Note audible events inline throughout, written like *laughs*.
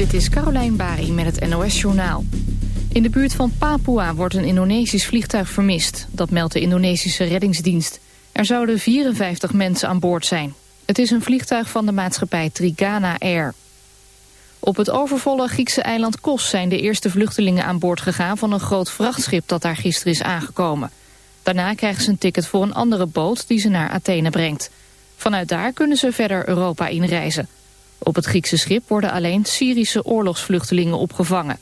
Dit is Carolijn Bari met het NOS Journaal. In de buurt van Papua wordt een Indonesisch vliegtuig vermist. Dat meldt de Indonesische reddingsdienst. Er zouden 54 mensen aan boord zijn. Het is een vliegtuig van de maatschappij Trigana Air. Op het overvolle Griekse eiland Kos zijn de eerste vluchtelingen aan boord gegaan... van een groot vrachtschip dat daar gisteren is aangekomen. Daarna krijgen ze een ticket voor een andere boot die ze naar Athene brengt. Vanuit daar kunnen ze verder Europa inreizen. Op het Griekse schip worden alleen Syrische oorlogsvluchtelingen opgevangen.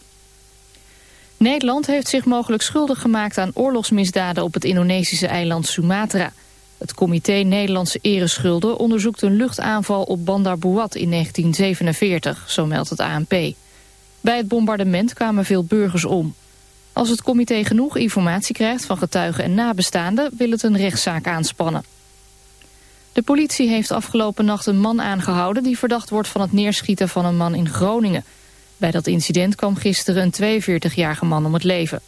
Nederland heeft zich mogelijk schuldig gemaakt aan oorlogsmisdaden op het Indonesische eiland Sumatra. Het comité Nederlandse Ereschulden onderzoekt een luchtaanval op Bandar Buat in 1947, zo meldt het ANP. Bij het bombardement kwamen veel burgers om. Als het comité genoeg informatie krijgt van getuigen en nabestaanden... wil het een rechtszaak aanspannen. De politie heeft afgelopen nacht een man aangehouden... die verdacht wordt van het neerschieten van een man in Groningen. Bij dat incident kwam gisteren een 42-jarige man om het leven.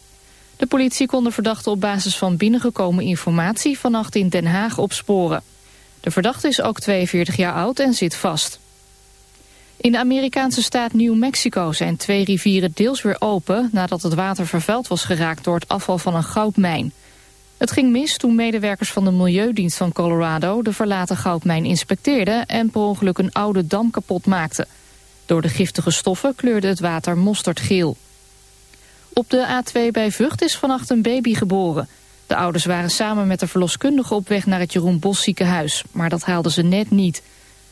De politie kon de verdachte op basis van binnengekomen informatie... vannacht in Den Haag opsporen. De verdachte is ook 42 jaar oud en zit vast. In de Amerikaanse staat New Mexico zijn twee rivieren deels weer open... nadat het water vervuild was geraakt door het afval van een goudmijn. Het ging mis toen medewerkers van de Milieudienst van Colorado... de verlaten goudmijn inspecteerden en per ongeluk een oude dam kapot maakten. Door de giftige stoffen kleurde het water mosterdgeel. Op de A2 bij Vught is vannacht een baby geboren. De ouders waren samen met de verloskundige op weg naar het Jeroen Bos ziekenhuis... maar dat haalden ze net niet...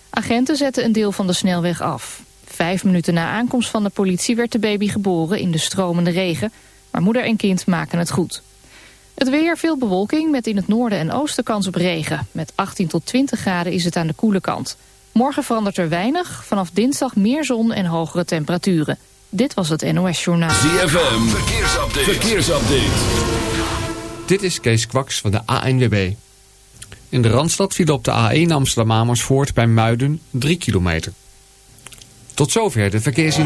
Agenten zetten een deel van de snelweg af. Vijf minuten na aankomst van de politie werd de baby geboren in de stromende regen. Maar moeder en kind maken het goed. Het weer, veel bewolking met in het noorden en oosten kans op regen. Met 18 tot 20 graden is het aan de koele kant. Morgen verandert er weinig. Vanaf dinsdag meer zon en hogere temperaturen. Dit was het NOS Journaal. ZFM, verkeersupdate. verkeersupdate. Dit is Kees Kwaks van de ANWB. In de Randstad viel op de A1 Amsterdam-Amersfoort bij Muiden 3 kilometer. Tot zover de verkeersin.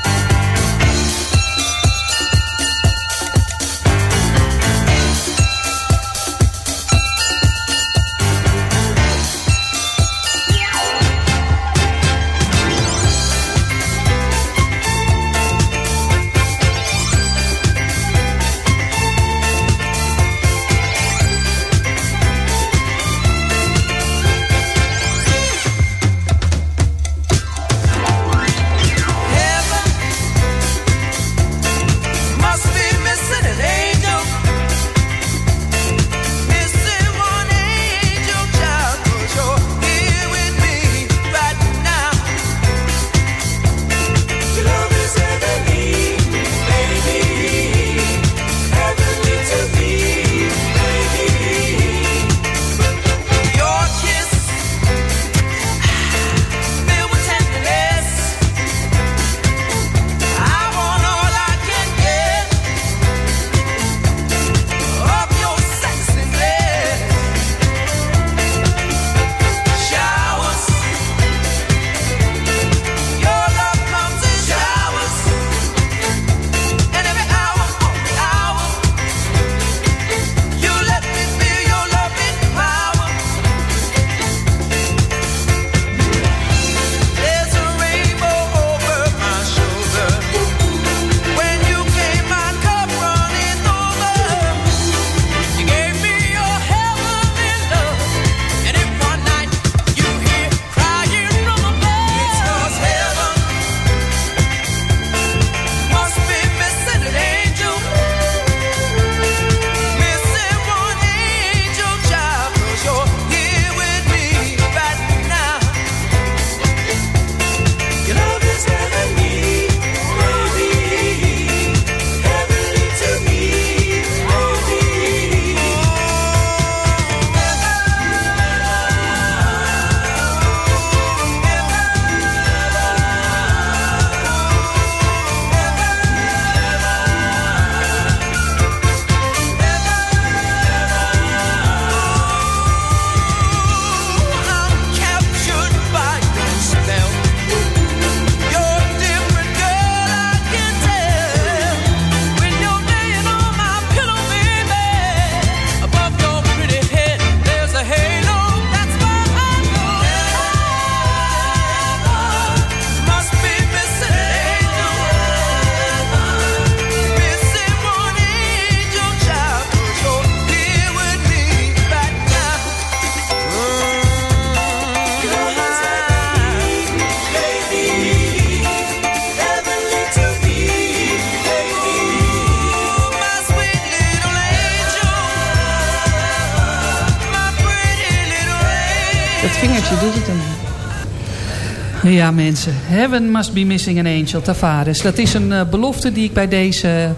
Ja, mensen. Heaven must be missing an angel, Tavares. Dat is een eh, belofte die ik bij deze eh,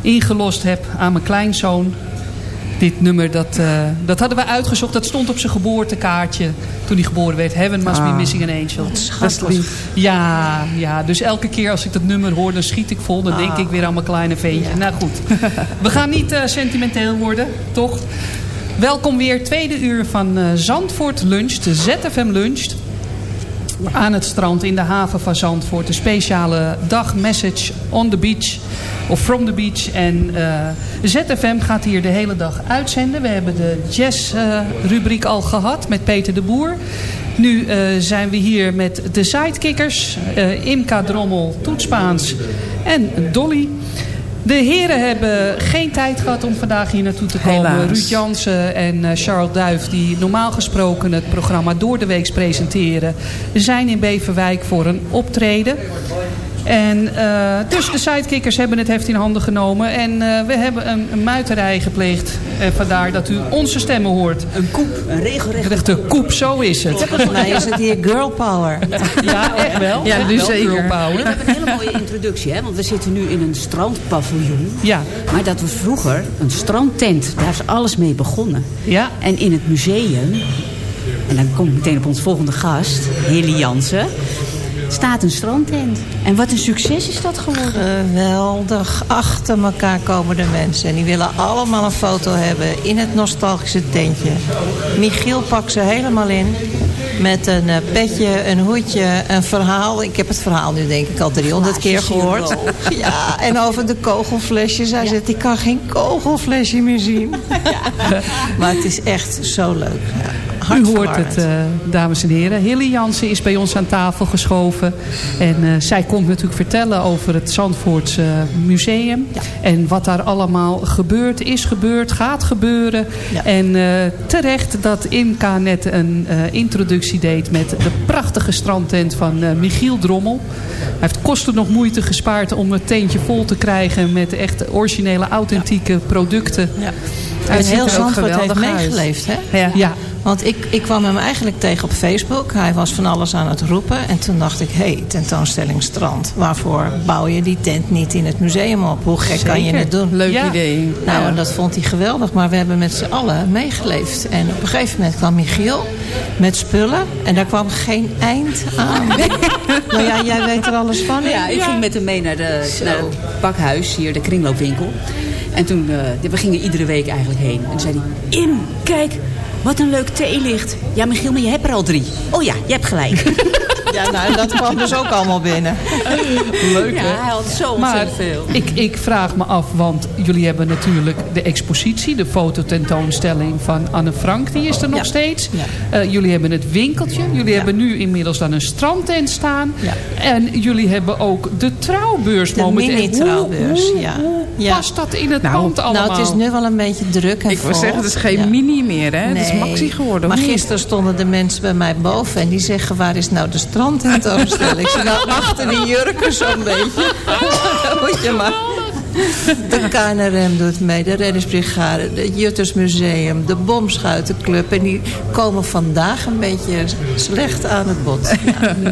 ingelost heb aan mijn kleinzoon. Dit nummer, dat, eh, dat hadden we uitgezocht. Dat stond op zijn geboortekaartje toen hij geboren werd. Heaven must be Ah, missing an angel. schattig. Dat was- Ja, ja, dus elke keer als ik dat nummer hoor, dan schiet ik vol. Dan denk Ah. ik weer aan mijn kleine ventje. Nou goed, we gaan niet sentimenteel worden, toch? Welkom weer, tweede uur van Zandvoort Lunch, de ZFM Lunch aan het strand in de haven van Zandvoort. Speciale dag message on the beach of from the beach. En eh, ZFM gaat hier de hele dag uitzenden. We hebben de jazz rubriek al gehad met Peter de Boer. Nu eh, zijn we hier met de sidekickers. eh, Imka Drommel, Toet Spaans en Dolly. De heren hebben geen tijd gehad om vandaag hier naartoe te komen. Helaas. Ruud Jansen en eh, Charles Duif, die normaal gesproken het programma door de week presenteren, zijn in Beverwijk voor een optreden. En eh, dus de sidekickers hebben het heft in handen genomen. En eh, we hebben een, een muiterij gepleegd. En vandaar dat u onze stemmen hoort. Een koep, een regelrechte koep, zo is het. Volgens mij is het hier girl power. Ja, echt wel. Ja, dus wel, zeker. girl power. We hebben een hele mooie introductie, hè? want we zitten nu in een strandpaviljoen. Ja, Maar dat was vroeger een strandtent. Daar is alles mee begonnen. ja. En in het museum, en dan kom ik meteen op ons volgende gast, Hilly Jansen, staat een strandtent. En wat een succes is dat geworden. Geweldig. Achter elkaar komen de mensen. En die willen allemaal een foto hebben in het nostalgische tentje. Michiel pakt ze helemaal in. Met een eh, petje, een hoedje, een verhaal. Ik heb het verhaal nu denk ik al 300 keer gehoord. *laughs* Ja, en over de kogelflesjes. Hij zegt, ik kan geen kogelflesje meer zien. *laughs* Maar het is echt zo leuk. Ja, U hoort het, eh, dames en heren. Hilly Jansen is bij ons aan tafel geschoven. En eh, zij komt natuurlijk vertellen over het Zandvoortse Museum. En wat daar allemaal gebeurt, is gebeurd, gaat gebeuren. Ja. En eh, terecht dat Imka net een eh, introductie deed met de prachtige strandtent van eh, Michiel Drommel. Hij heeft kosten nog moeite gespaard om het tentje vol te krijgen met echt originele, authentieke producten. Ja. Hij En ziet heel Zandvoort heeft meegeleefd, hè? Ja. ja. Want ik, ik kwam hem eigenlijk tegen op Facebook. Hij was van alles aan het roepen. En toen dacht ik, hé, hey, tentoonstelling strand. Waarvoor bouw je die tent niet in het museum op? Hoe gek kan je het doen? Leuk Ja. idee. Nou, en dat vond hij geweldig. Maar we hebben met z'n allen meegeleefd. En op een gegeven moment kwam Michiel met spullen. En daar kwam geen eind aan. *laughs* nou ja, jij weet er alles van. Ja, ik ging met hem mee naar, de, naar het pakhuis, hier de kringloopwinkel. En toen, eh, we gingen iedere week eigenlijk heen. En toen zei hij, Im, kijk, wat een leuk theelicht. Ja, Michiel, maar je hebt er al drie. Oh ja, je hebt gelijk. *laughs* Ja, nou, dat kwam dus ook allemaal binnen. Leuk, ja, hè? hij had zo Maar ontzettend veel. ik, ik vraag me af, want jullie hebben natuurlijk de expositie, de fototentoonstelling van Anne Frank, die is er nog Ja. steeds. Ja. Eh, jullie hebben het winkeltje, jullie hebben nu inmiddels dan een strandtent staan. Ja. En jullie hebben ook de trouwbeurs De momenteel. mini-trouwbeurs, Hoe, hoe, ja. hoe Ja. past dat in het Nou, pand allemaal? Nou, het is nu wel een beetje druk en Ik wil zeggen, het is geen Ja. mini meer, hè? Het is Nee. maxi geworden. Maar gisteren stonden de mensen bij mij boven en die zeggen, waar is nou de strandtentoonstelling? Zei, nou, achter die jurken zo'n beetje. *laughs* Dan moet je maar. De KNRM doet mee, de Reddingsbrigade, het Juttersmuseum, de Bomschuitenclub. En die komen vandaag een beetje slecht aan het bod. *laughs*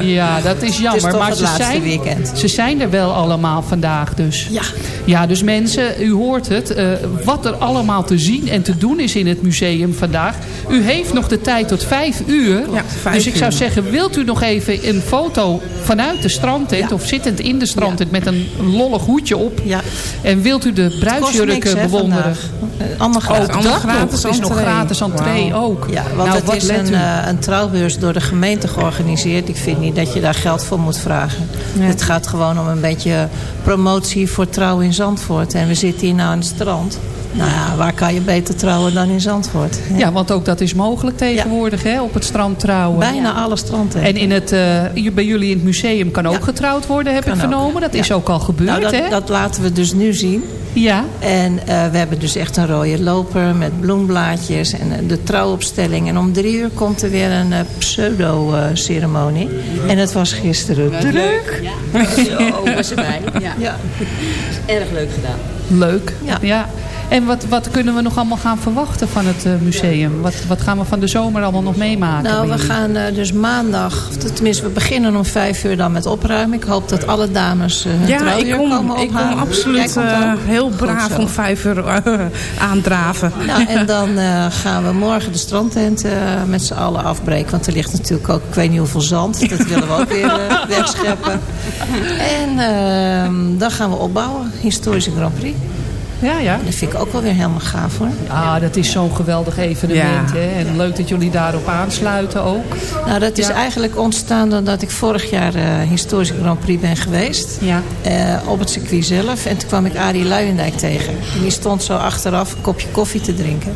Ja, dat is jammer. Het is toch maar het ze zijn, weekend. Ze zijn er wel allemaal vandaag dus. Ja. Ja, dus mensen, u hoort het. eh, wat er allemaal te zien en te doen is in het museum vandaag. U heeft nog de tijd tot vijf uur. Ja, vijf dus ik zou zeggen, wilt u nog even een foto vanuit de strandtent... of zittend in de strandtent met een lollig hoedje op... Ja. en wilt u de bruidsjurken bewonderen... vandaag. Eh, Allemaal Ook gratis. allemaal dat nog. gratis is nog gratis entree Wauw. ook. Ja, want nou, het is een, eh, een trouwbeurs door de gemeente georganiseerd. Ik vind niet dat je daar geld voor moet vragen. Het gaat gewoon om een beetje promotie voor trouw in Zandvoort. En we zitten hier nou aan het strand. Nou ja, waar kan je beter trouwen dan in Zandvoort? Ja. Ja, want ook dat is mogelijk tegenwoordig, hè, op het strand trouwen. Bijna alle stranden. En in het, eh, bij jullie in het museum kan ook Ja. getrouwd worden, heb Kan ik ook, vernomen. Dat ja. is ook al gebeurd, nou, dat, hè? dat laten we dus nu zien. Ja, En eh, we hebben dus echt een rode loper met bloemblaadjes en eh, de trouwopstelling. En om drie uur komt er weer een eh, pseudo-ceremonie. En het was gisteren druk. Ja, zo was erbij. Ja. Ja. Erg leuk gedaan. leuk. Ja. En wat, wat kunnen we nog allemaal gaan verwachten van het eh, museum? Wat, wat gaan we van de zomer allemaal nog meemaken? Nou, we gaan eh, dus maandag, tenminste we beginnen om vijf uur dan met opruimen. Ik hoop dat alle dames eh hun Ja, ik kom, komen ik kom absoluut eh, heel braaf om vijf uur eh, aandraven. Nou, en *laughs* dan eh, gaan we morgen de strandtent met z'n allen afbreken. Want er ligt natuurlijk ook, ik weet niet hoeveel zand. Dat willen we ook weer *laughs* wegscheppen. En ehm, dan gaan we opbouwen. Historische Grand Prix. Ja, ja. Dat vind ik ook wel weer helemaal gaaf hoor. Ah, dat is zo'n geweldig evenement. Ja. Hè? En leuk dat jullie daarop aansluiten ook. Nou, dat is Ja. eigenlijk ontstaan doordat ik vorig jaar eh historische Grand Prix ben geweest. Ja. eh, op het circuit zelf. En toen kwam ik Arie Luijendijk tegen. En die stond zo achteraf een kopje koffie te drinken.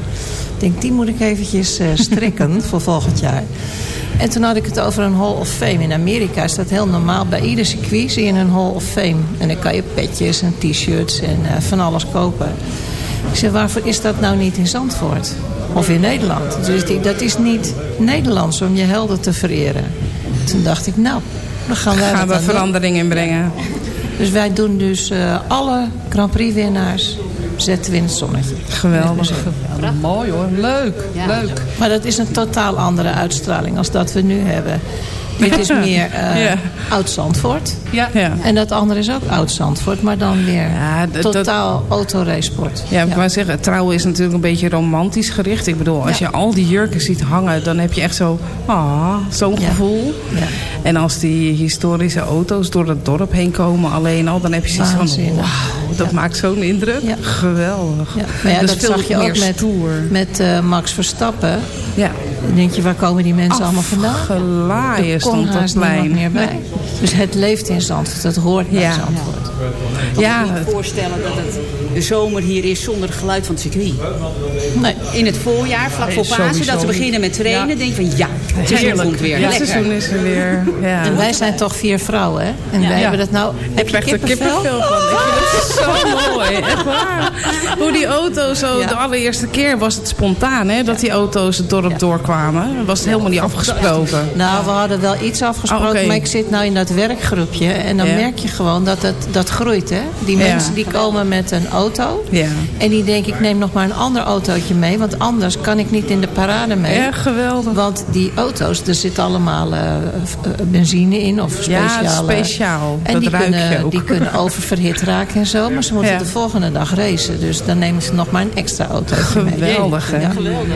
Ik denk, die moet ik eventjes eh, strikken *laughs* voor volgend jaar. En toen had ik het over een Hall of Fame. In Amerika is dat heel normaal. Bij ieder circuit zie je een Hall of Fame. En dan kan je petjes en t-shirts en eh, van alles kopen. Ik zei, waarvoor is dat nou niet in Zandvoort? Of in Nederland? Dus die, dat is niet Nederlands om je helden te vereren. Toen dacht ik, nou, dan gaan wij Gaan we verandering inbrengen. Dus wij doen dus eh, alle Grand Prix winnaars zetten we in het zonnetje. Geweldig. Ja, mooi hoor. Leuk. Ja. Leuk. Maar dat is een totaal andere uitstraling als dat we nu hebben. Dit is meer eh, Ja. oud-Zandvoort. Ja. Ja. En dat andere is ook oud-Zandvoort, maar dan weer Ja, totaal autoracesport. Ja, ik wou zeggen, trouwen is natuurlijk een beetje romantisch gericht. Ik bedoel, als je al die jurken ziet hangen, dan heb je echt zo, ah, zo'n gevoel. Ja. En als die historische auto's door het dorp heen komen alleen al, dan heb je zoiets van, wauw, dat maakt zo'n indruk. Ja. Geweldig. Ja. Maar ja, Dus dat zag je ook met, stoer. met eh, Max Verstappen. Ja. Dan denk je, waar komen die mensen allemaal vandaan? Gelaaien stond dat plein. meer bij. Dus het leeft in Zandvoort, het hoort bij Ja. Zandvoort. Ja, Ik kan me niet voorstellen dat het de zomer hier is zonder het geluid van het circuit. Nee. In het voorjaar, vlak voor Pasen, dat ze beginnen met trainen, Ja. denk je van ja, het komt weer. het Lekker. seizoen is er weer. Ja. En wij zijn toch vier vrouwen, hè? En wij Ja. hebben dat nou... Heb Ik je krijg er kippenvel? kippenvel van. Ik vind het zo mooi. Echt waar. Hoe die auto's zo... Ja. De allereerste keer was het spontaan, hè? Dat die auto's het dorp doorkwamen. Was het helemaal niet afgesproken. Nou, we hadden wel iets afgesproken, Oh, oké. maar ik zit nou in dat werkgroepje. En dan Ja. merk je gewoon dat het, dat groeit, hè? Die Ja. mensen die komen met een auto. Ja. En die denken, ik neem nog maar een ander autootje mee. Want anders kan ik niet in de parade mee. Ja, geweldig. Want die auto's, er zit allemaal eh, eh, benzine in of Ja, speciale... speciaal. En Dat die ruik je kunnen, ook. die kunnen oververhit raken en zo. Maar ze moeten Ja. de volgende dag racen. Dus dan nemen ze nog maar een extra autootje mee. Geweldig, hè? Ja.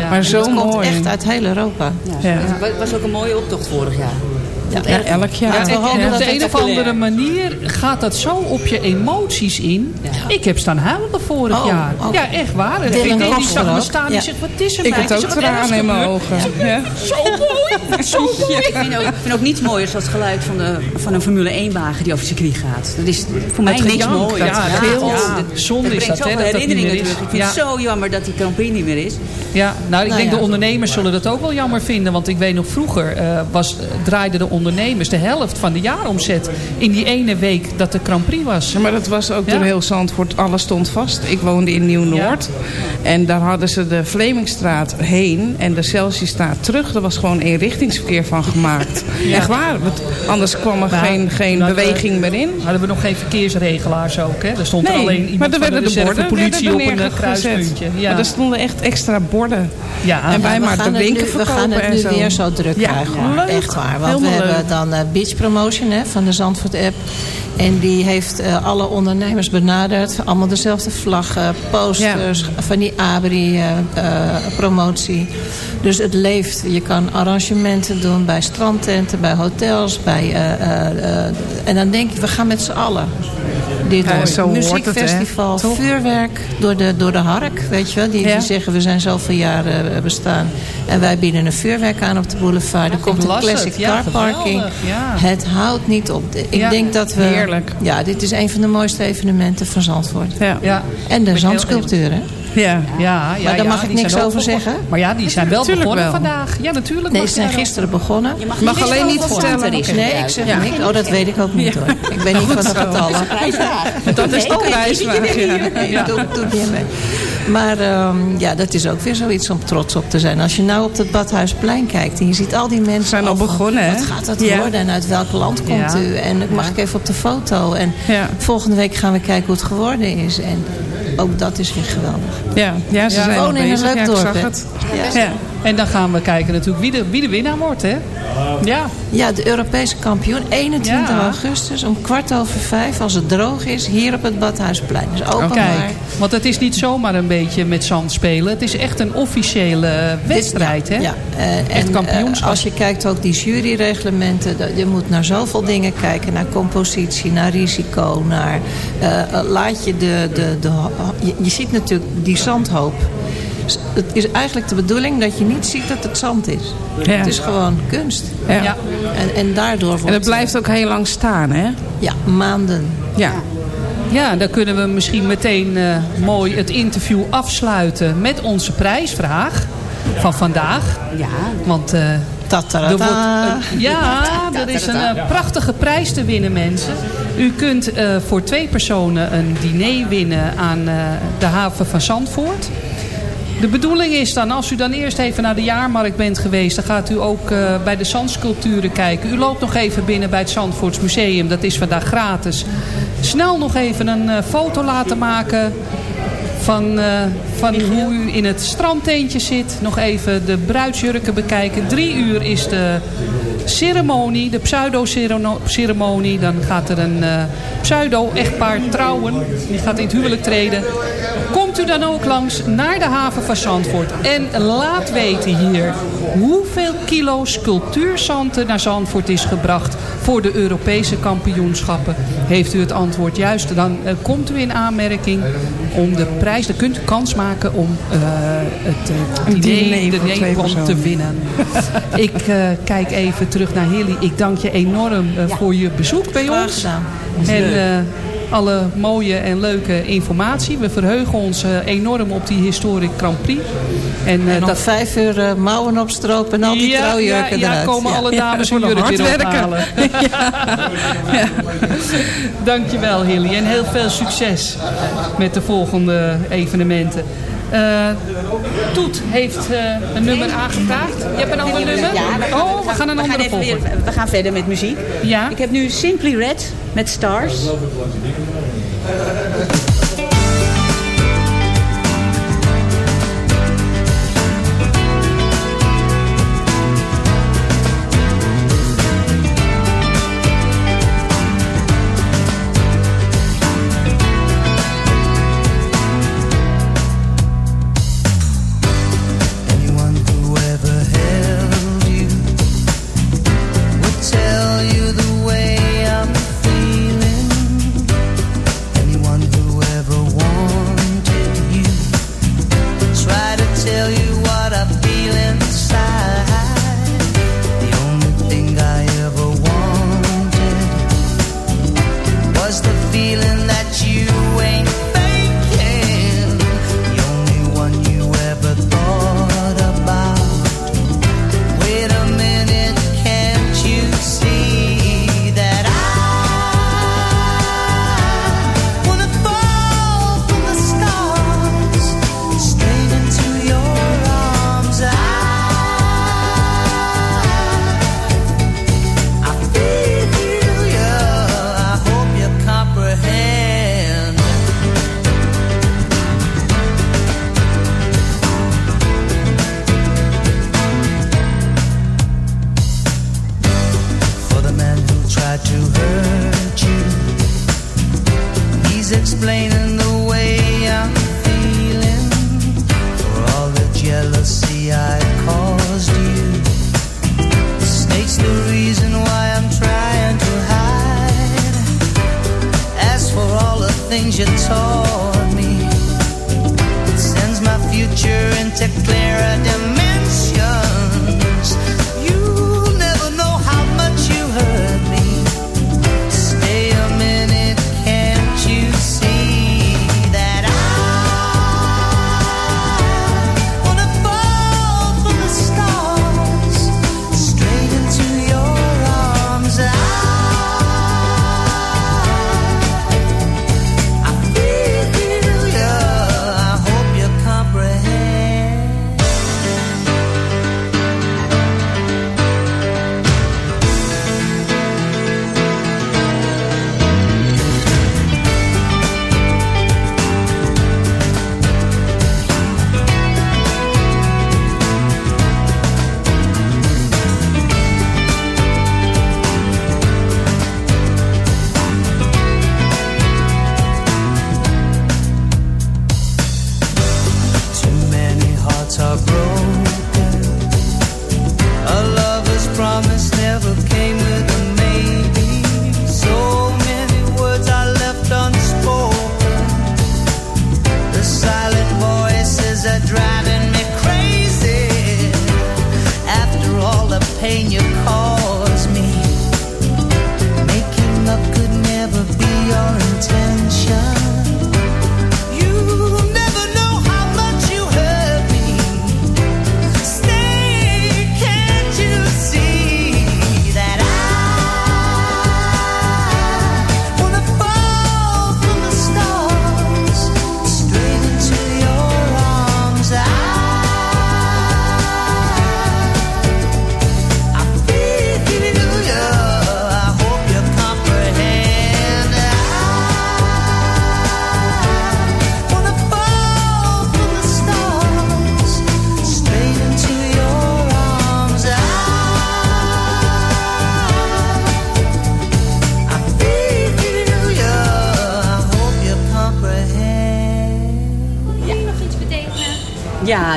Maar En zo dat komt mooi. echt uit heel Europa. Ja. Het was ook een mooie optocht vorig jaar. Ja. Ja, elk jaar. Ja, En op de een of andere manier gaat dat zo op je emoties in. Ik heb staan huilen vorig Oh, jaar. oh. Ja, echt waar. Die Koster zag me staan en Ja. zegt, wat is er Ik Ik ook tranen in mijn ogen. Ja. Zo mooi, *laughs* zo mooi. Ik vind ook, ik vind ook niets mooiers dan het geluid van, de, van een Formule 1 wagen die over het circuit gaat. Dat is voor mij niks moois. ja, het dat- Zonde dat is brengt dat, hè, zoveel dat dat niet herinneringen meer is. terug. Ik vind het zo jammer dat die Grand Prix niet meer is. Ja, nou ik Nou denk de ondernemers zullen dat ook wel jammer vinden. Want ik weet nog vroeger eh, was, draaiden de ondernemers de helft van de jaaromzet in die ene week dat de Grand Prix was. Ja, maar dat was ook Ja. door heel Zandvoort. Alles stond vast. Ik woonde in Nieuw-Noord. En daar hadden ze de Vlemingstraat heen en de Celsiusstraat terug. Er was gewoon eenrichtingsverkeer van gemaakt. Echt waar. Want anders kwam er Maar- geen, geen beweging meer in. Hadden we nog geen verkeersregelaars ook. Hè? Er stond er Nee, alleen maar iemand er van de werden de borden reservepolitie op er een eh, kruispuntje. Ja. Maar er stonden echt extra borden. Ja. en wij maar gaan de het winkel nu, We gaan verkopen het en nu weer zo druk Ja, krijgen. Echt waar. Want Helemaal we hebben dan eh, Beach Promotion hè, van de Zandvoort app. En die heeft eh, alle ondernemers benaderd. Allemaal dezelfde vlaggen, posters, van die ABRI-promotie. dus het leeft. Je kan arrangementen doen bij strandtenten, bij hotels. Bij, eh, eh, eh, en dan denk je, we gaan met z'n allen. Dit zo het, muziekfestival, vuurwerk door de, door de hark, weet je wel. Die, Ja. die zeggen, we zijn zoveel jaren eh, bestaan. En wij bieden een vuurwerk aan op de boulevard. Er komt een las classic het. Car parking. ja. Het houdt niet op. Ik Ja, denk dat we... heerlijk. Ja, dit is een van de mooiste evenementen van Zandvoort. Ja. Ja. En de zandsculpturen. Ja. Ja, ja, Maar daar mag ik niks over zeggen. Maar ja, die zijn wel begonnen vandaag. Ja, natuurlijk. Nee, ze zijn gisteren begonnen. Je mag, alleen niet vertellen er. Nee, ik zeg niks. Oh, dat weet ik ook niet hoor. Ik ben niet van de getallen. Dat is de prijsvraag. Ja. *laughs* Doe, ik niet mee. Maar ehm, ja, dat is ook weer zoiets om trots op te zijn. Als je nou op het Badhuisplein kijkt en je ziet al die mensen... Zijn al begonnen, hè? Wat gaat dat Ja. worden en uit welk land komt Ja. u? En mag ik even op de foto? En volgende week gaan we kijken hoe het geworden is. En ook dat is weer geweldig. Ja, ja ze Ja. zijn in een leuk dorp. Ja. En dan gaan we kijken natuurlijk wie de, wie de winnaar wordt, hè? Ja. Ja, de Europese kampioen. 21 Ja. augustus om kwart over vijf, als het droog is, hier op het Badhuisplein. Dus openbaar. Kijk, want het is niet zomaar een beetje met zand spelen. Het is echt een officiële wedstrijd, hè? Ja, eh, Echt en kampioenschap. eh, als je kijkt ook die juryreglementen, dat- je moet naar zoveel dingen kijken. Naar compositie, naar risico, naar... eh, eh, laat je de... de, de je, je ziet natuurlijk die zandhoop. Het is eigenlijk de bedoeling dat je niet ziet dat het zand is. Ja. Het is gewoon kunst. Ja. Ja. En, en daardoor wordt... En het blijft ook heel lang staan, hè? Ja, maanden. Ja. Ja, dan kunnen we misschien meteen eh, mooi het interview afsluiten met onze prijsvraag van vandaag. Ja. Want eh, Tatarata. er wordt, een- ja, er is een eh, prachtige prijs te winnen, mensen. U kunt eh, voor twee personen een diner winnen aan eh, de haven van Zandvoort. De bedoeling is dan, als u dan eerst even naar de jaarmarkt bent geweest... dan gaat u ook eh, bij de zandsculpturen kijken. U loopt nog even binnen bij het Zandvoorts Museum. Dat is vandaag gratis. Snel nog even een eh, foto laten maken van, eh, van hoe u in het strandteentje zit. Nog even de bruidsjurken bekijken. Drie uur is de ceremonie, de pseudo-ceremonie. Dan gaat er een eh, pseudo-echtpaar trouwen. Die gaat in het huwelijk treden. Komt u dan ook langs naar de haven van Zandvoort. En laat weten hier hoeveel kilo sculptuurzand naar Zandvoort is gebracht voor de Europese kampioenschappen. Heeft u het antwoord juist, dan eh, komt u in aanmerking om de prijs. Dan kunt u kans maken om eh, het eh, diner de dinerplan te winnen. *laughs* Ik eh, kijk even terug naar Hilly. Ik dank je enorm voor je bezoek bij Graag ons. gedaan. En eh, alle mooie en leuke informatie. We verheugen ons eh, enorm op die Historic Grand Prix. En, eh, En om vijf uur eh, mouwen opstropen en al die ja, trouwjurken ja, ja, eruit. komen alle dames *laughs* hun voor de jurk weer hardwerker. ophalen. *laughs* ja. Dankjewel Hilly. En heel veel succes met de volgende evenementen. Eh, Toet heeft eh, een nummer aangevraagd. Je hebt een ander nummer? Ja, we gaan, oh, we gaan een andere weer- volgen. we gaan verder met muziek. Ja. Ik heb nu Simply Red met Stars.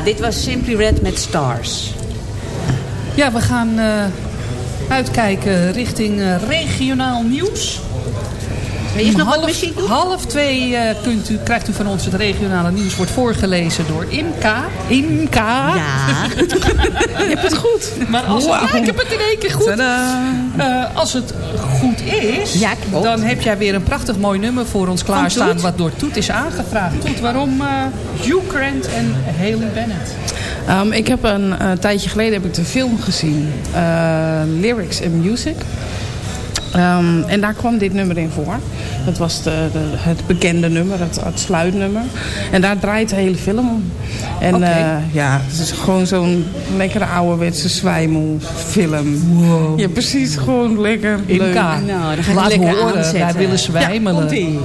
Dit was Simply Red met Stars. Ja, we gaan eh, uitkijken richting eh, regionaal nieuws. Eerst nog wat half, muziek doen? half twee eh, kunt u, krijgt u van ons het regionale nieuws. Wordt voorgelezen door Imka. Imka. Ja. *laughs* je hebt het goed. Maar als het, ja, ik heb het in één keer goed. Eh, als het goed is, Ja, dan heb jij weer een prachtig mooi nummer voor ons klaarstaan. Wat door Toet is aangevraagd. Toet, waarom eh Hugh Grant en Haley Bennett? Um, ik heb een eh, tijdje geleden heb ik de film gezien. eh, Lyrics and Music. Um, en daar kwam dit nummer in voor. Dat was de, de, het bekende nummer, het, het sluitnummer. En daar draait de hele film om. En eh, ja, het is gewoon zo'n lekkere ouderwetse zwijmelfilm. Wow. Ja, precies. Gewoon lekker leuk. Nou, dan ga ik lekker horen. aanzetten. Wij willen zwijmelen. Ja,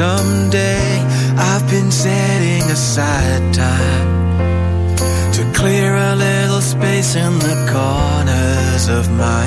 someday I've been setting aside time To clear a little space in the corners of my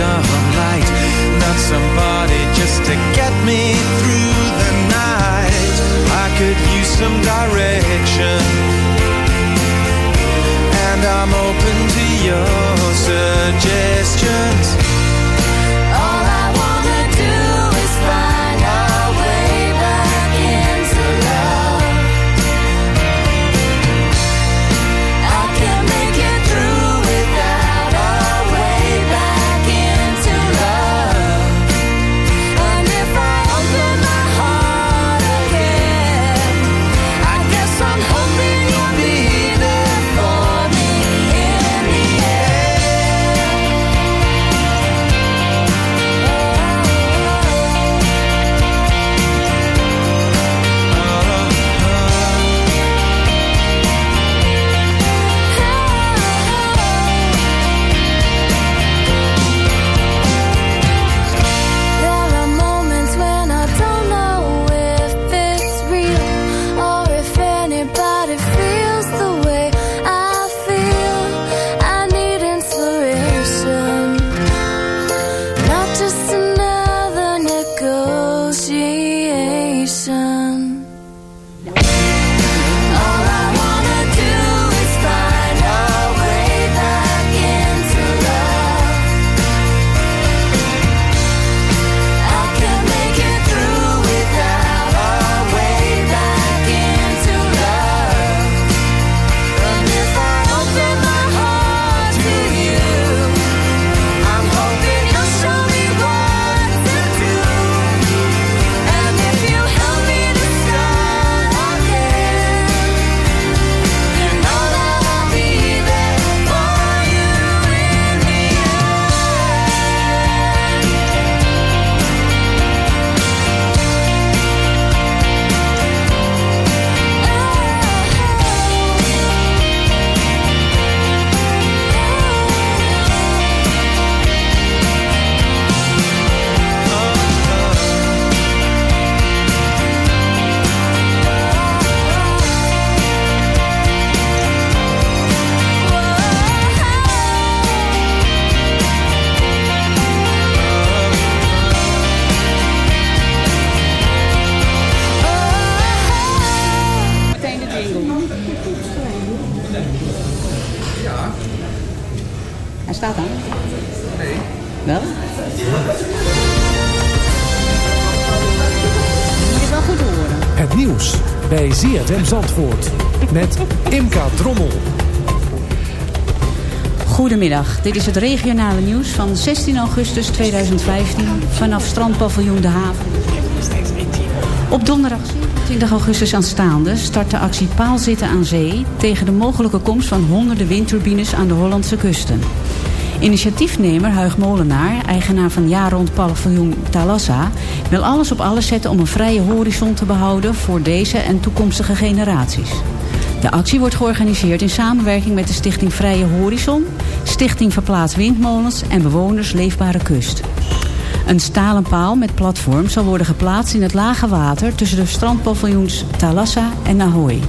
sunlight Not somebody just to get me through the night. I could use some direction. And I'm open to your suggestions. ZFM Zandvoort met Imka Drommel. Goedemiddag, dit is het regionale nieuws van 16 augustus 2015 vanaf strandpaviljoen De Haven. Op donderdag 20 augustus aanstaande start de actie Paalzitten aan Zee tegen de mogelijke komst van honderden windturbines aan de Hollandse kusten. Initiatiefnemer Huig Molenaar, eigenaar van jaar rond paviljoen Talassa, wil alles op alles zetten om een vrije horizon te behouden voor deze en toekomstige generaties. De actie wordt georganiseerd in samenwerking met de Stichting Vrije Horizon, Stichting Verplaats Windmolens en Bewoners Leefbare Kust. Een stalen paal met platform zal worden geplaatst in het lage water tussen de strandpaviljoens Thalassa en Nahoy.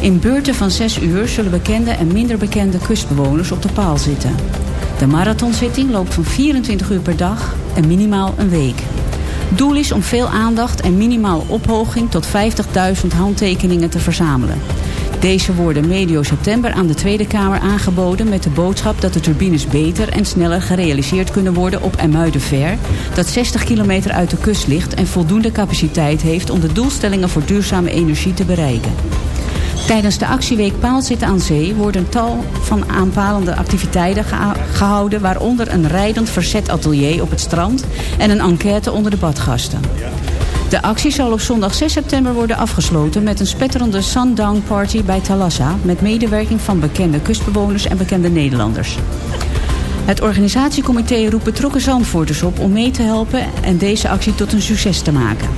In beurten van 6 uur zullen bekende en minder bekende kustbewoners op de paal zitten. De marathonzitting loopt van 24 uur per dag en minimaal een week. Doel is om veel aandacht en minimaal ophoging tot 50.000 handtekeningen te verzamelen. Deze worden medio september aan de Tweede Kamer aangeboden met de boodschap dat de turbines beter en sneller gerealiseerd kunnen worden op Emuidenver, dat 60 kilometer uit de kust ligt en voldoende capaciteit heeft om de doelstellingen voor duurzame energie te bereiken. Tijdens de actieweek Paalzitten aan Zee worden tal van aanpalende activiteiten gehouden, waaronder een rijdend verzetatelier op het strand en een enquête onder de badgasten. De actie zal op zondag 6 september worden afgesloten met een spetterende sundown party bij Thalassa met medewerking van bekende kustbewoners en bekende Nederlanders. Het organisatiecomité roept betrokken Zandvoorters op om mee te helpen en deze actie tot een succes te maken.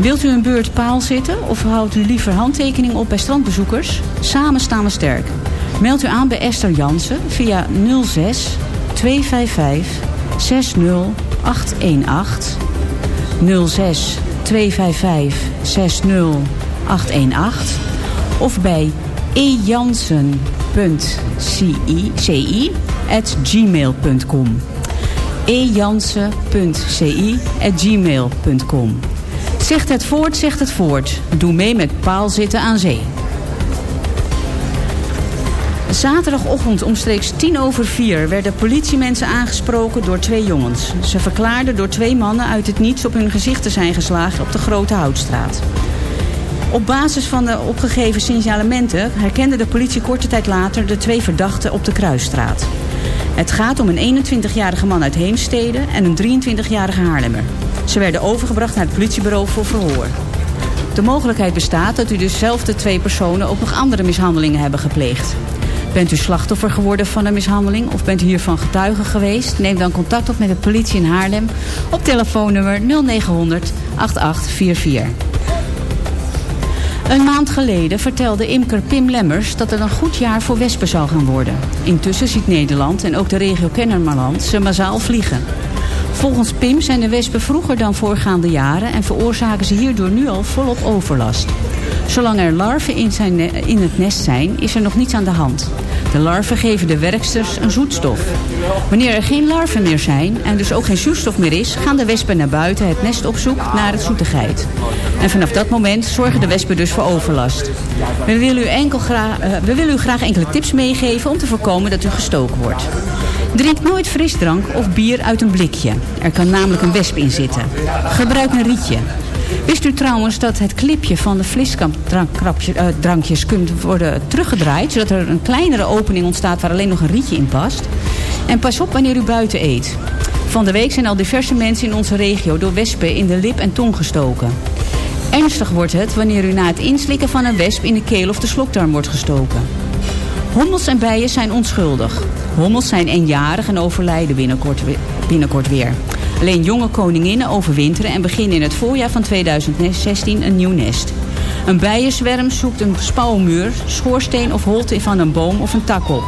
Wilt u een beurt paal zitten of houdt u liever handtekening op bij strandbezoekers? Samen staan we sterk. Meld u aan bij Esther Jansen via 06 255 60 818 06 255 60 818 of bij ejansen.ci at gmail.com ejansen.ci at gmail.com Zegt het voort, zegt het voort. Doe mee met paal zitten aan zee. Zaterdagochtend omstreeks tien over vier werden politiemensen aangesproken door twee jongens. Ze verklaarden door twee mannen uit het niets op hun gezicht te zijn geslagen op de Grote Houtstraat. Op basis van de opgegeven signalementen herkende de politie korte tijd later de twee verdachten op de Kruisstraat. Het gaat om een 21-jarige man uit Heemstede en een 23-jarige Haarlemmer. Ze werden overgebracht naar het politiebureau voor verhoor. De mogelijkheid bestaat dat u dezelfde twee personen ook nog andere mishandelingen hebben gepleegd. Bent u slachtoffer geworden van een mishandeling of bent u hiervan getuige geweest? Neem dan contact op met de politie in Haarlem op telefoonnummer 0900 8844. Een maand geleden vertelde imker Pim Lemmers dat het een goed jaar voor wespen zou gaan worden. Intussen ziet Nederland en ook de regio Kennemerland ze massaal vliegen. Volgens Pim zijn de wespen vroeger dan voorgaande jaren en veroorzaken ze hierdoor nu al volop overlast. Zolang er larven in, zijn, in het nest zijn, is er nog niets aan de hand. De larven geven de werksters een zoetstof. Wanneer er geen larven meer zijn en dus ook geen zoetstof meer is, gaan de wespen naar buiten het nest op zoek naar het zoetigheid. En vanaf dat moment zorgen de wespen dus voor overlast. We willen u, enkel eh, we willen u graag enkele tips meegeven om te voorkomen dat u gestoken wordt. Drink nooit frisdrank of bier uit een blikje. Er kan namelijk een wesp in zitten. Gebruik een rietje. Wist u trouwens dat het clipje van de frisdrankjes kunt worden teruggedraaid... zodat er een kleinere opening ontstaat waar alleen nog een rietje in past? En pas op wanneer u buiten eet. Van de week zijn al diverse mensen in onze regio door wespen in de lip en tong gestoken. Ernstig wordt het wanneer u na het inslikken van een wesp in de keel of de slokdarm wordt gestoken. Hommels en bijen zijn onschuldig. Hommels zijn eenjarig en overlijden binnenkort, we- binnenkort weer. Alleen jonge koninginnen overwinteren en beginnen in het voorjaar van 2016 een nieuw nest. Een bijenzwerm zoekt een spouwmuur, schoorsteen of holte van een boom of een tak op.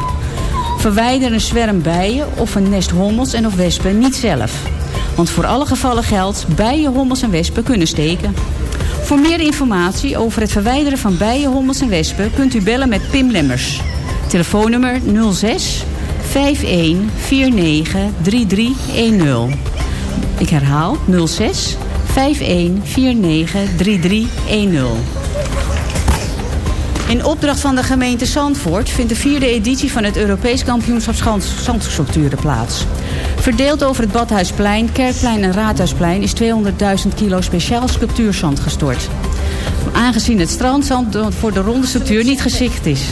Verwijder een zwerm bijen of een nest hommels en of wespen niet zelf. Want voor alle gevallen geldt, bijen, hommels en wespen kunnen steken. Voor meer informatie over het verwijderen van bijen, hommels en wespen kunt u bellen met Pim Lemmers. Telefoonnummer 06 51 49 3310. Ik herhaal 06 51 49 3310. In opdracht van de gemeente Zandvoort vindt de vierde editie van het Europees kampioenschap Zand- Zandsculpturen plaats. Verdeeld over het Badhuisplein, Kerkplein en Raadhuisplein is 200.000 kilo speciaal sculptuurzand gestort. Aangezien het strandzand voor de ronde structuur niet geschikt is.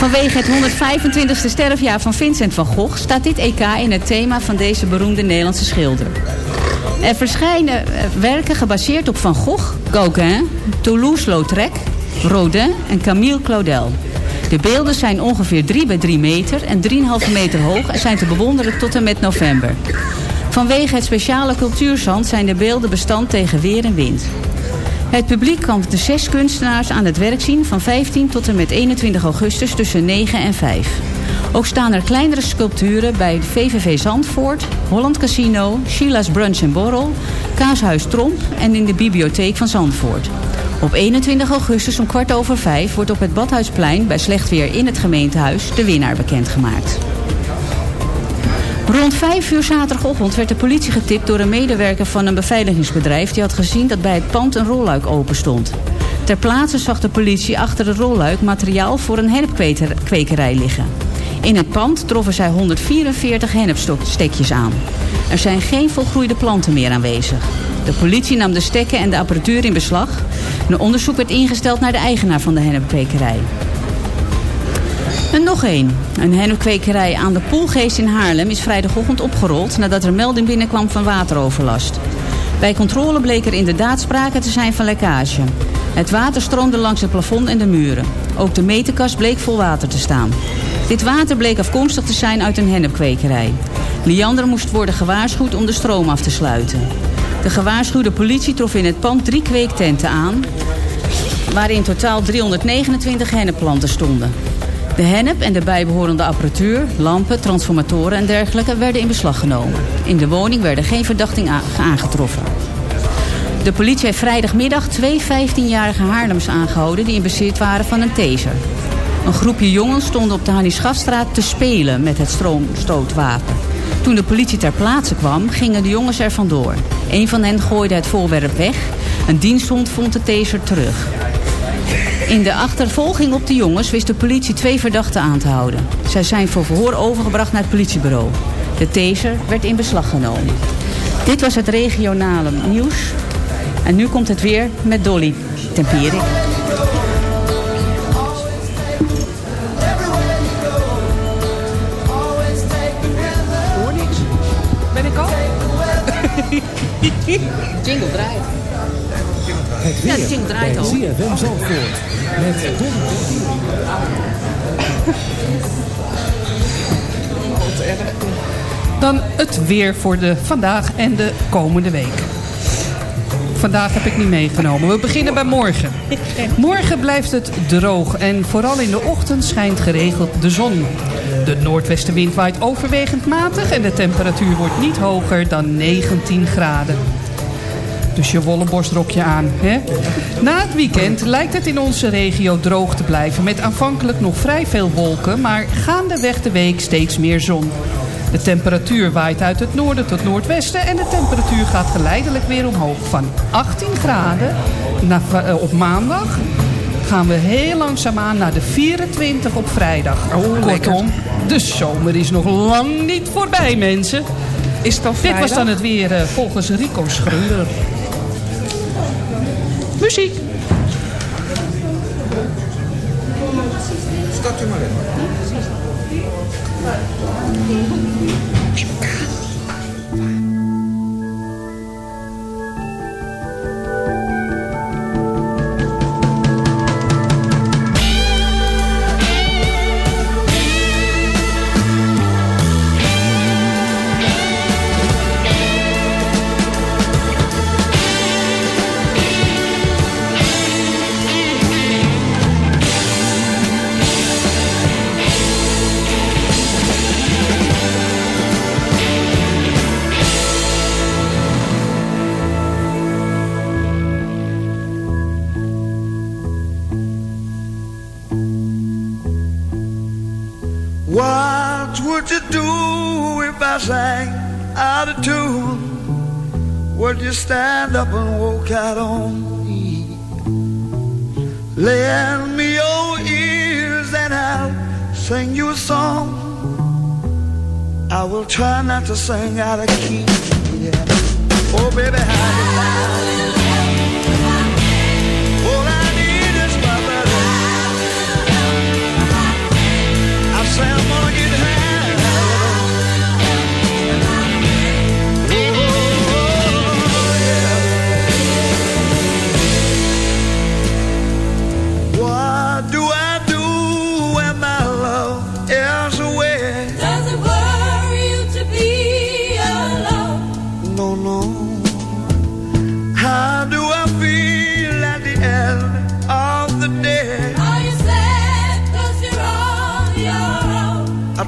Vanwege het 125e sterfjaar van Vincent van Gogh staat dit EK in het thema van deze beroemde Nederlandse schilder. Er verschijnen eh, werken gebaseerd op Van Gogh, Gauguin, Toulouse-Lautrec, Rodin en Camille Claudel. De beelden zijn ongeveer 3 bij 3 meter en 3,5 meter hoog en zijn te bewonderen tot en met november. Vanwege het speciale cultuurzand zijn de beelden bestand tegen weer en wind. Het publiek kan de zes kunstenaars aan het werk zien van 15 tot en met 21 augustus tussen 9 en 5. Ook staan er kleinere sculpturen bij VVV Zandvoort, Holland Casino, Sheila's Brunch en Borrel, Kaashuis Tromp en in de bibliotheek van Zandvoort. Op 21 augustus om kwart over vijf wordt op het Badhuisplein bij slecht weer in het gemeentehuis de winnaar bekendgemaakt. Rond 5 uur zaterdagochtend werd de politie getipt door een medewerker van een beveiligingsbedrijf... die had gezien dat bij het pand een rolluik open stond. Ter plaatse zag de politie achter het rolluik materiaal voor een hennepkwekerij liggen. In het pand troffen zij 144 hennepstekjes aan. Er zijn geen volgroeide planten meer aanwezig. De politie nam de stekken en de apparatuur in beslag. Een onderzoek werd ingesteld naar de eigenaar van de hennepkwekerij. En nog één. Een hennepkwekerij aan de Poelgeest in Haarlem is vrijdagochtend opgerold nadat er melding binnenkwam van wateroverlast. Bij controle bleek er inderdaad sprake te zijn van lekkage. Het water stroomde langs het plafond en de muren. Ook de meterkast bleek vol water te staan. Dit water bleek afkomstig te zijn uit een hennepkwekerij. Liander moest worden gewaarschuwd om de stroom af te sluiten. De gewaarschuwde politie trof in het pand drie kweektenten aan... waar in totaal 329 hennepplanten stonden. De hennep en de bijbehorende apparatuur, lampen, transformatoren en dergelijke werden in beslag genomen. In de woning werden geen verdachtingen aangetroffen. De politie heeft vrijdagmiddag twee 15-jarige Haarlems aangehouden die in bezit waren van een taser. Een groepje jongens stond op de Hannie te spelen met het stroomstootwapen. Toen de politie ter plaatse kwam, gingen de jongens er vandoor. Een van hen gooide het voorwerp weg. Een diensthond vond de taser terug. In de achtervolging op de jongens wist de politie twee verdachten aan te houden. Zij zijn voor verhoor overgebracht naar het politiebureau. De taser werd in beslag genomen. Dit was het regionale nieuws. En nu komt het weer met Dolly Tempierik. Hoor niks. Ben ik al? *laughs* Jingle draait. Het Ja, de jingle draait al. ZFM Zandvoort. Met Dan het weer voor de vandaag en de komende week. Vandaag heb ik niet meegenomen. We beginnen bij morgen. Morgen blijft het droog en vooral in de ochtend schijnt geregeld de zon. De noordwestenwind waait overwegend matig en de temperatuur wordt niet hoger dan 19 graden. Dus je wollen borstrokje aan. Hè? Na het weekend lijkt het in onze regio droog te blijven... met aanvankelijk nog vrij veel wolken... maar gaandeweg de week steeds meer zon. De temperatuur waait uit het noorden tot noordwesten... en de temperatuur gaat geleidelijk weer omhoog. Van 18 graden naar, eh, op maandag gaan we heel langzaamaan naar de 24 op vrijdag. Kortom, de zomer is nog lang niet voorbij, mensen. Is al Dit was dan het weer eh, volgens Rico Schreuder. Muziek. Start u maar in. would you stand up and walk out on me? Lend me your ears and I'll sing you a song. I will try not to sing out of key. Yeah. Oh, baby, how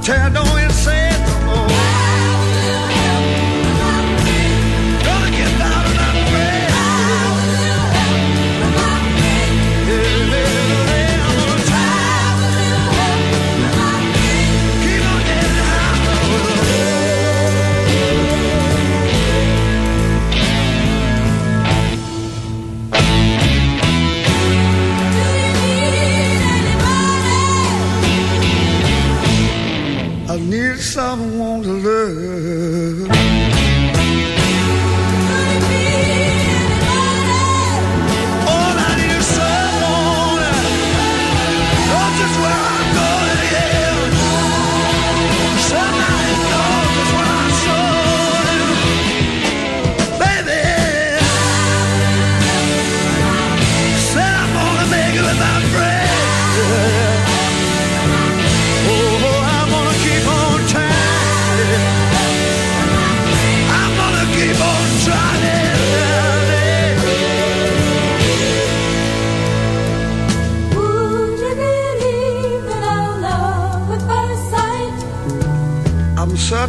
own? I of one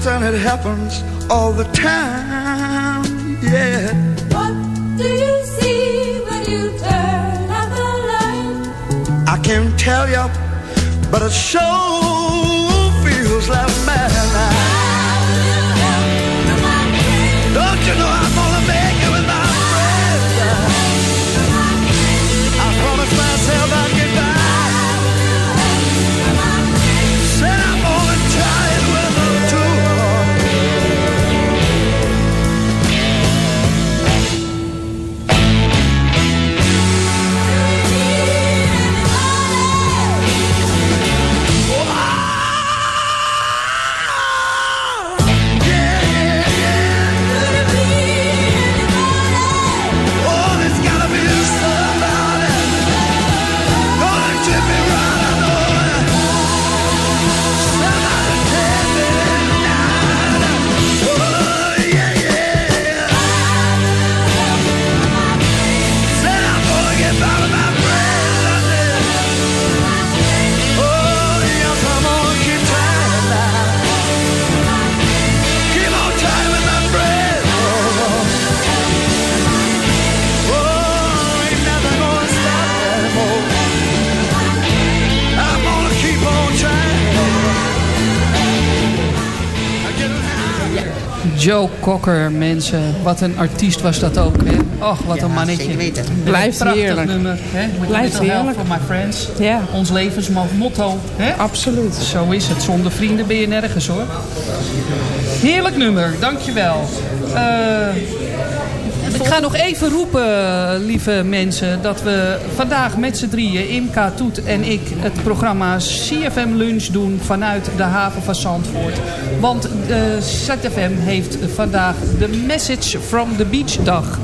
I'm certain it happens all the time. Yeah. What do you see when you turn out the light? I can't tell you, but it sure feels like madness. Cocker, mensen. Wat een artiest was dat ook, hè? Och, wat een mannetje. zeker weten. Een Blijft prachtig heerlijk. nummer, hè? With Blijft heerlijk. from my friends. Ja. Ons levensmotto, hè? Absoluut. Zo is het. Zonder vrienden ben je nergens, hoor. Heerlijk nummer, dankjewel. Eh ik ga nog even roepen, lieve mensen, dat we vandaag met z'n drieën, Imka, Toet en ik, het programma CFM Lunch doen vanuit de haven van Zandvoort. Want de ZFM heeft vandaag de Message from the Beach dag.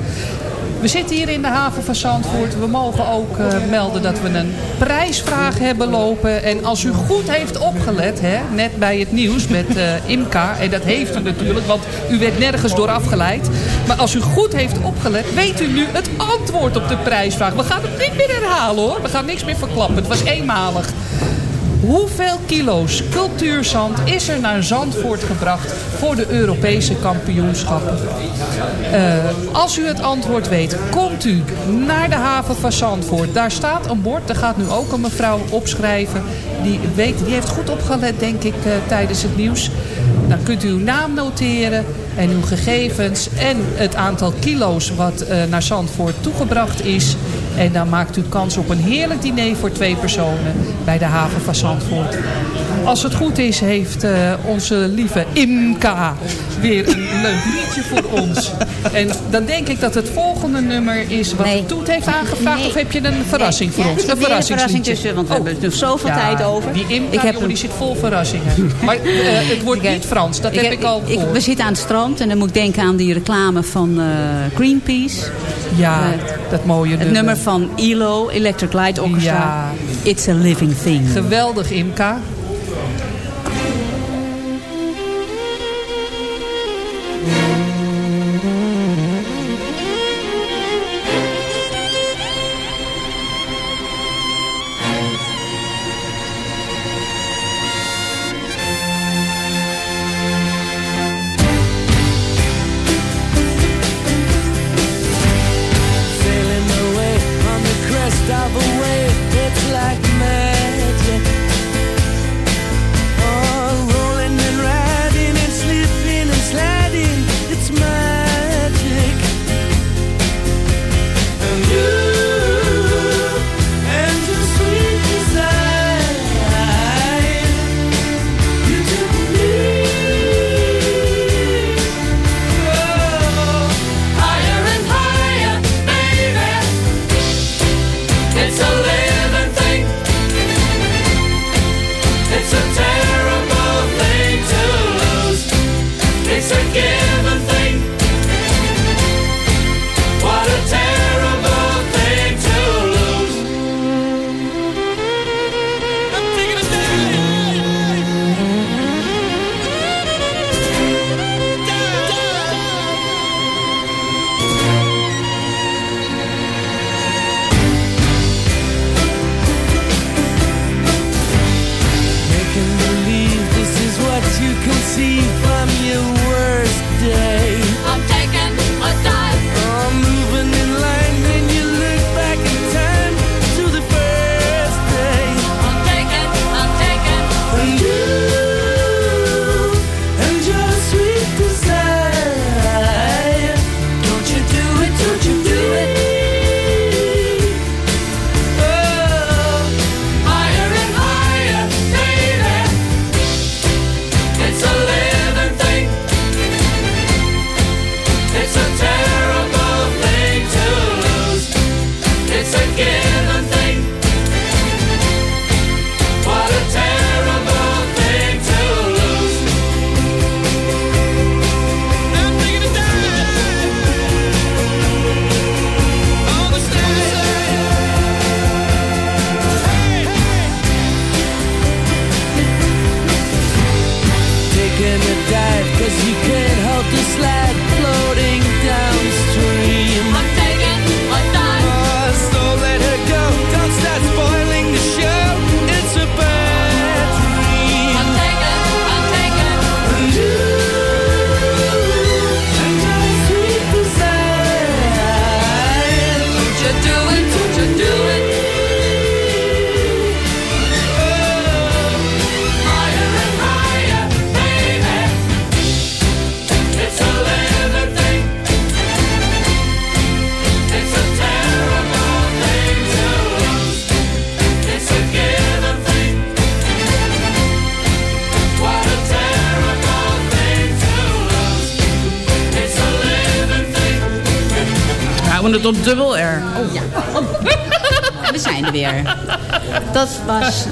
We zitten hier in de haven van Zandvoort. We mogen ook eh, melden dat we een prijsvraag hebben lopen. En als u goed heeft opgelet, hè, net bij het nieuws met eh, Imka... en dat heeft u natuurlijk, want u werd nergens door afgeleid. Maar als u goed heeft opgelet, weet u nu het antwoord op de prijsvraag. We gaan het niet meer herhalen hoor. We gaan niks meer verklappen. Het was eenmalig. Hoeveel kilo's cultuurzand is er naar Zandvoort gebracht voor de Europese kampioenschappen? Eh, als u het antwoord weet, komt u naar de haven van Zandvoort. Daar staat een bord, daar gaat nu ook een mevrouw opschrijven. Die, weet, die heeft goed opgelet, denk ik, eh, tijdens het nieuws. Dan kunt u uw naam noteren en uw gegevens en het aantal kilo's wat eh, naar Zandvoort toegebracht is. En dan maakt u kans op een heerlijk diner voor twee personen bij de haven van. Als het goed is, heeft eh, onze lieve Imka weer een leuk liedje voor ons. En dan denk ik dat het volgende nummer is wat Nee. Toet heeft aangevraagd. Nee. Of heb je een verrassing voor ons? een verrassing tussen, want we hebben er zoveel Ja, tijd over. Die Ik heb jongen, die zit vol verrassingen. *laughs* Maar eh, het wordt niet Frans, dat heb, ik al ik. We zitten aan het strand en dan moet ik denken aan die reclame van eh, Greenpeace. Ja, Eh, dat mooie Het nummer. nummer van ELO, Electric Light Orchestra. Ja. It's a living thing. Geweldig, Imka. Weer. *laughs* Dat was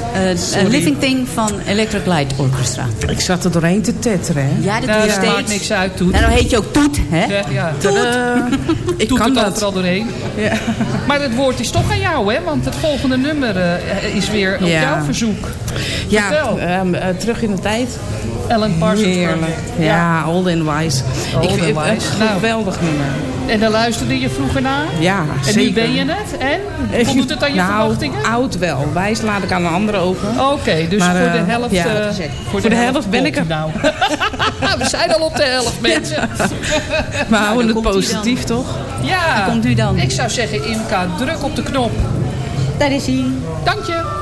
eh. A Living Thing van Electric Light Orchestra. Ik zat er doorheen te tetteren, hè? Ja, dat Nou, doe je dat steeds. maakt niks uit, Toet. Daarom heet je ook Toet, hè? Ja, ja. Tadaa. *laughs* Ik Doet kan het dat. overal doorheen. Maar het woord is toch aan jou, hè? Want het volgende nummer eh, is weer op Ja. jouw verzoek. Ja, ehm, eh, terug in de tijd. Ellen Parsons Heerlijk. Ja, Old and Wise. Old ik and Wise. een Nou. geweldig nummer. En daar luisterde je vroeger naar? Ja, En zeker. nu ben je het? En? Voldoet het aan je nou, verwachtingen? oud wel. Wijs laat ik aan de andere over. Oké, dus Maar, voor de eh, helft... ja. eh, Voor de helft ben ik er. Nou. *laughs* We zijn al op de helft, mensen. *laughs* We houden het positief, toch? Ja. Komt u dan? Ik zou zeggen, Imka, druk op de knop. Daar is hij. Dank je.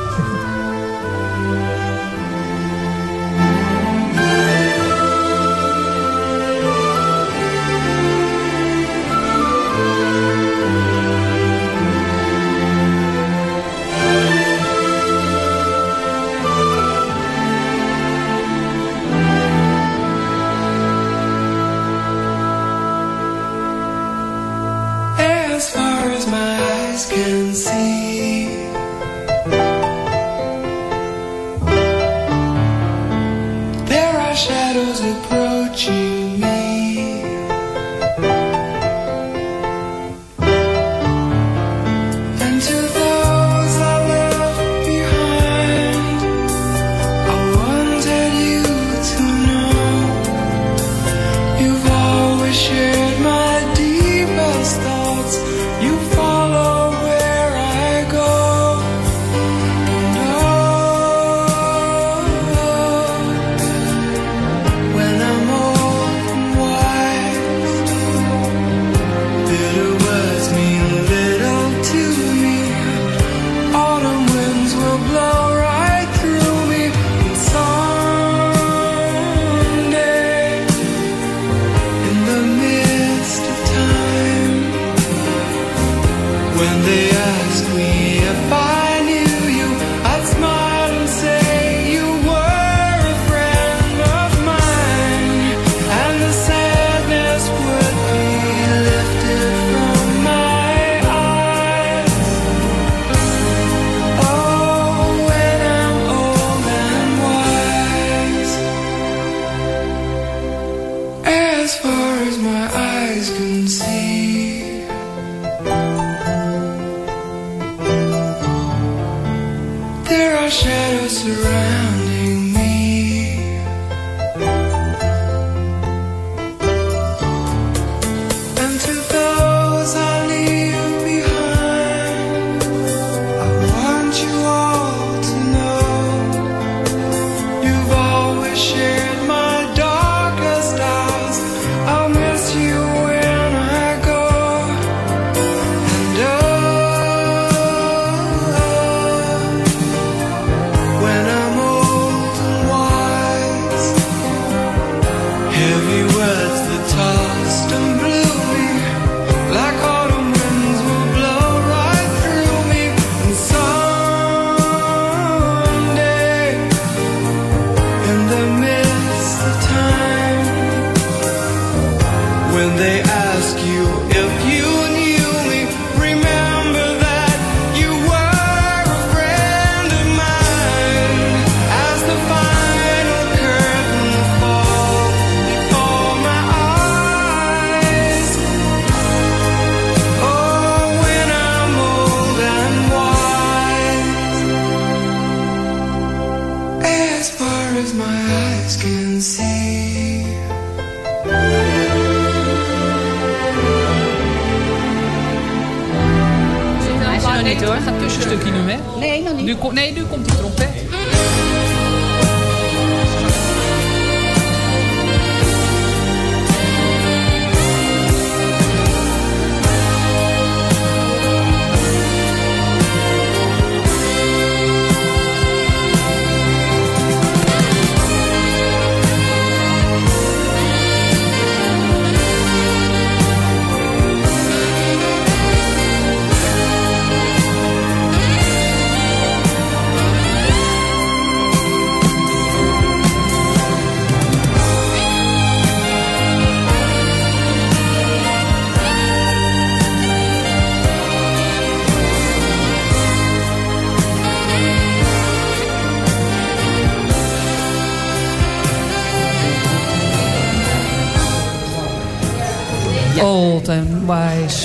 There are shadows surrounding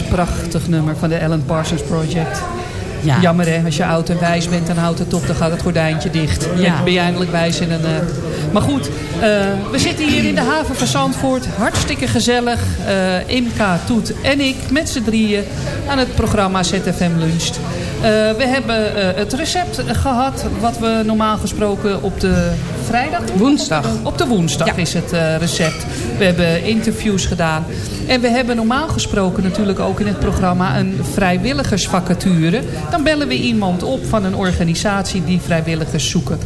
Prachtig nummer van de Alan Parsons Project. Ja. Jammer hè, als je oud en wijs bent, dan houdt het op, dan gaat het gordijntje dicht. Ja. Ben je eindelijk wijs in een... eh, Maar goed, eh, we zitten hier in de haven van Zandvoort. Hartstikke gezellig. Eh Imka, Toet en ik met z'n drieën aan het programma ZFM Luncht. We hebben het recept gehad wat we normaal gesproken op de vrijdag? Woensdag. Op de woensdag is het eh, recept. We hebben interviews gedaan. En we hebben normaal gesproken natuurlijk ook in het programma een vrijwilligersvacature. Dan bellen we iemand op van een organisatie die vrijwilligers zoeken.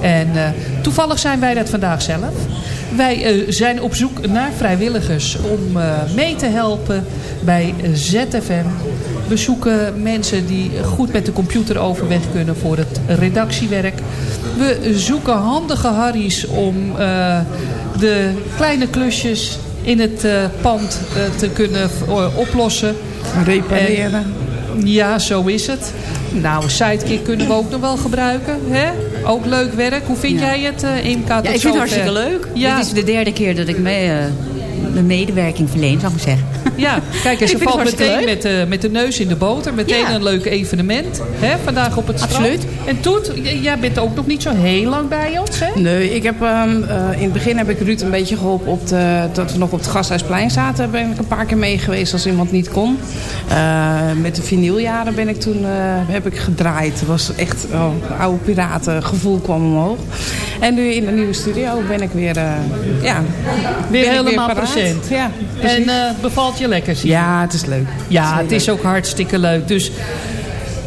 En eh, toevallig zijn wij dat vandaag zelf. Wij eh, zijn op zoek naar vrijwilligers om mee te helpen bij ZFM. We zoeken mensen die goed met de computer overweg kunnen voor het redactiewerk. We zoeken handige harries om eh, de kleine klusjes in het eh, pand eh, te kunnen oplossen. Repareren. En Ja, zo is het. Nou, een sidekick kunnen we ook nog wel gebruiken. Hè? Ook leuk werk. Hoe vind Ja. jij het, eh Imka? Ja, ik vind het hartstikke leuk. Ja. Dit is de derde keer dat ik mee, eh, mijn medewerking verleen, zou ik maar zeggen. Ja, kijk, en ze valt meteen met, de met de neus in de boter. Meteen Ja. een leuk evenement. Hè, vandaag op het strand. Absoluut. En Toet, jij bent ook nog niet zo heel lang bij ons, hè? Nee, ik heb, ehm, eh, in het begin heb ik Ruud een beetje geholpen op de, dat we nog op het Gasthuisplein zaten. Ben ik een paar keer mee geweest als iemand niet kon. Eh, met de vinyljaren ben ik toen eh, heb ik gedraaid. Het was echt oh, oude piratengevoel kwam omhoog. En nu in de nieuwe studio ben ik weer, eh, ja, Weer helemaal present. Ja, En precies. eh, bevalt je lekker, zie je? ja, het is leuk. Ja, het is ook hartstikke leuk. Dus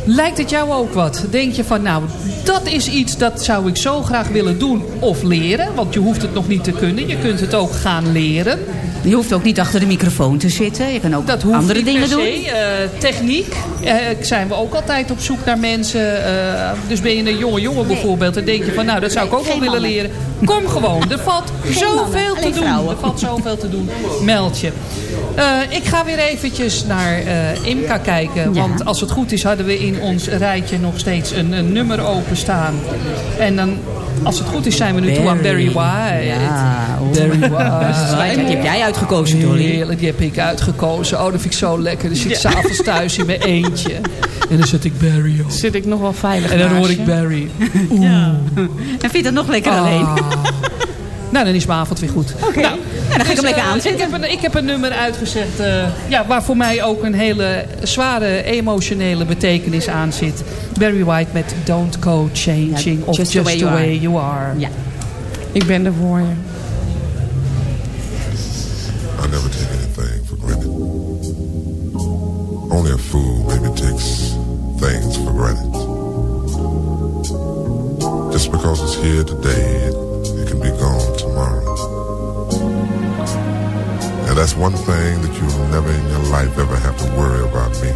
lijkt het jou ook wat? Denk je van, nou, dat is iets dat zou ik zo graag willen doen of leren? Want je hoeft het nog niet te kunnen. Je kunt het ook gaan leren. Je hoeft ook niet achter de microfoon te zitten. Je kan ook Dat andere dingen doen. Eh, techniek eh, zijn we ook altijd op zoek naar mensen. eh, dus ben je een jonge jongen bijvoorbeeld. Dan denk je van nou dat zou ik ook wel willen leren. Kom gewoon. Er valt *laughs* zoveel te doen. Er valt zoveel te doen. Meld je. Ik ga weer eventjes naar Imka kijken. Ja. Want als het goed is hadden we in ons rijtje nog steeds een, een nummer openstaan. En dan als het goed is zijn we nu toe aan Barry White. Ja, oh. Barry *laughs* White. Die heb jij uitgekozen, Dolly. Heerlijk, die heb ik uitgekovind. Oh, dat vind ik zo lekker. Dan zit ik s'avonds thuis in mijn eentje. En dan zet ik Barry op. Zit ik nog wel veilig En dan hoor ik Barry. *laughs* Ja. En vind je dat nog lekker Ah. alleen? Nou, dan is mijn avond weer goed. Oké. Nou, Ja, dan ga ik hem lekker eh, aanzetten. Ik heb, een, ik heb een nummer uitgezet eh, ja, waar voor mij ook een hele zware emotionele betekenis aan zit. Barry White met Don't Go Changing Ja, of Just Just, the the Way You You Are. Are. Ja. Ik ben er voor je. I never take anything for granted. Only a fool maybe takes things for granted. Just because it's here today, And that's one thing that you'll never in your life ever have to worry about me.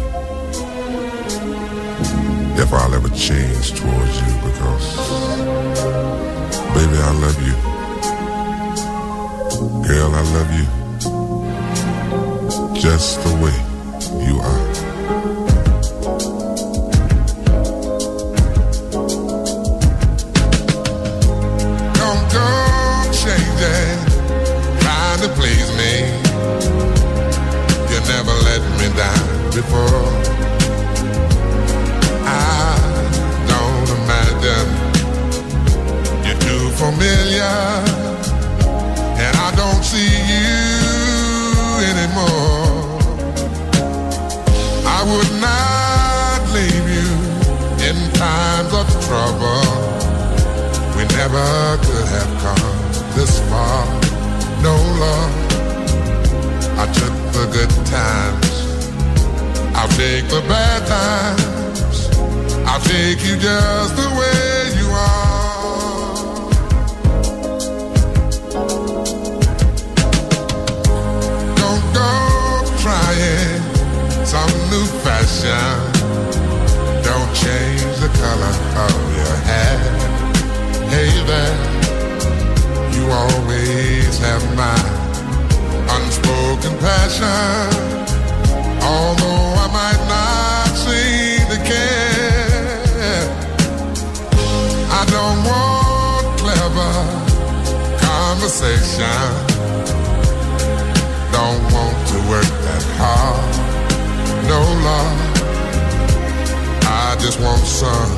If I'll ever change towards you because, baby, I love you. Girl, I love you just the way you are. Trouble. We never could have come this far. No love. I took the good times. I'll take the bad times. I'll take you just the way you are. Don't go trying some new fashion. Color of your hair. Hey there, you always have my unspoken passion. Although I might not seem to care, I don't want clever conversation. Don't want to work that hard. No love. I just want some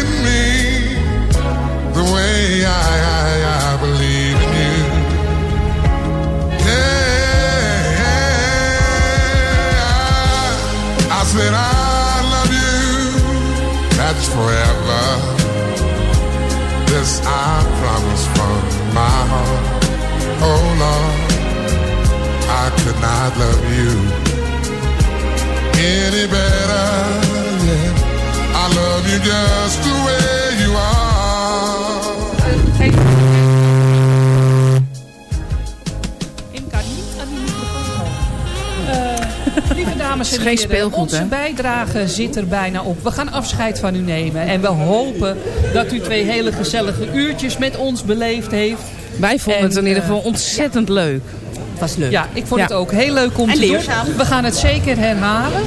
I, I, I believe in you? Yeah, I said I love you. That's forever. This I promise from my heart. Oh Lord, I could not love you any better. Yeah, I Eh, lieve dames en heren, onze bijdrage zit er bijna op. We gaan afscheid van u nemen. En we hopen dat u twee hele gezellige uurtjes met ons beleefd heeft. Wij vonden het in ieder geval eh, ontzettend leuk was leuk. Ja, ik vond Ja. het ook heel leuk om En te doen. leerzaam. We gaan het zeker herhalen.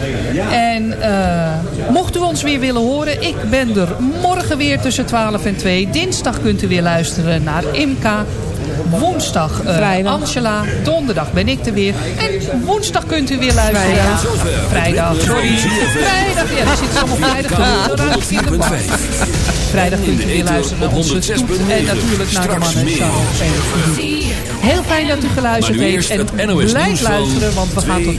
En eh, mocht u ons weer willen horen, ik ben er morgen weer tussen 12 en 2. Dinsdag kunt u weer luisteren naar Imka. Woensdag eh, Vrijdag. Angela. Donderdag ben ik er weer. En woensdag kunt u weer luisteren. Vrijdag. Ja, Vrijdag, sorry. Vrijdag, ja, er zit allemaal vrijdag war. Vrijdag kunt u weer luisteren naar onze stoet. En natuurlijk naar de mannen. Heel fijn dat u geluisterd heeft. En het NOS blijf luisteren, want we gaan tot